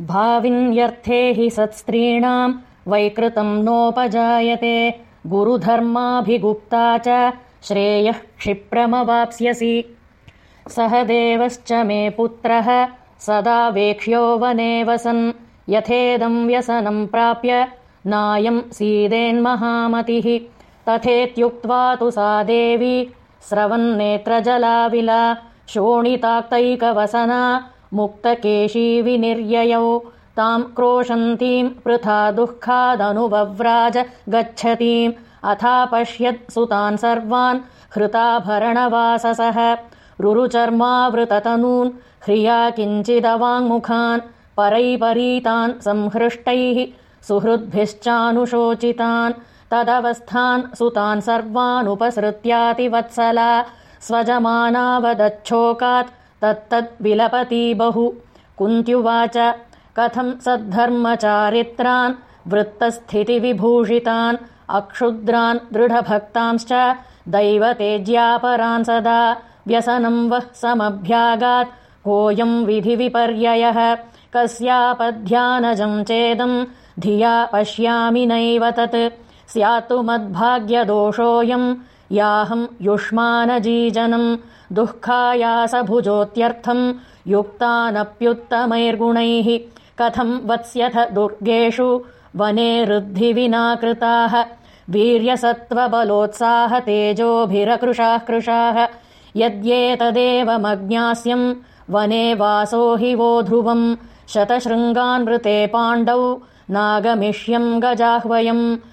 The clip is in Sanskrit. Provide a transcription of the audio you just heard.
भाविन्यर्थे हि सत्स्त्रीणाम् वैकृतम् नोपजायते। गुरुधर्माभिगुप्ता च श्रेयः क्षिप्रमवाप्स्यसि। सह देवश्च मे पुत्रः सदा वेक्ष्यो वने वसन्। यथेदम् व्यसनम् प्राप्य नायम् सीदेन्महामतिः। तथेत्युक्त्वा तु सा देवी स्रवन्नेत्रजलाविला शोणिताक्तैकवसना मुक्तकेशी विनिर्ययौ ताम् क्रोशन्तीम् पृथा दुःखादनुवव्राज गच्छतीम्। अथापश्यत् सुतान् सर्वान् हृताभरणवाससः। रुरुचर्मावृततनून् ह्रिया किञ्चिदवाङ्मुखान् परैपरीतान् संहृष्टैः सुहृद्भिश्चानुशोचितान्। तदवस्थान् सुतान् सर्वानुपसृत्यातिवत्सला स्वजमानावदच्छोकात् तत्तद्विलपति बहु। कुन्त्युवाच कथम् सद्धर्मचारित्रान् वृत्तस्थितिविभूषितान् अक्षुद्रान् दृढभक्तांश्च दैवतेज्यापरान् सदा व्यसनम् वः समभ्यागात् कोऽयम् विधिविपर्ययः। कस्यापध्यानजम् चेदम् धिया पश्यामि नैव तत् स्यात्तु मद्भाग्यदोषोऽयम्। याहम् युष्मानजीजनम्। दुःखायासभुजोत्यर्थम्। युक्तानप्युत्तमैर्गुणैः। कथम् वत्स्यथ दुर्गेषु। वने ऋद्धिविना कृताः वीर्यसत्त्वबलोत्साहतेजोभिरकृशाः कृशाः। यद्येतदेवमज्ञास्यम्। वने वासो हि वो ध्रुवम्। शतशृङ्गान्वृते पाण्डौ। नागमिष्यम् गजाह्वयम्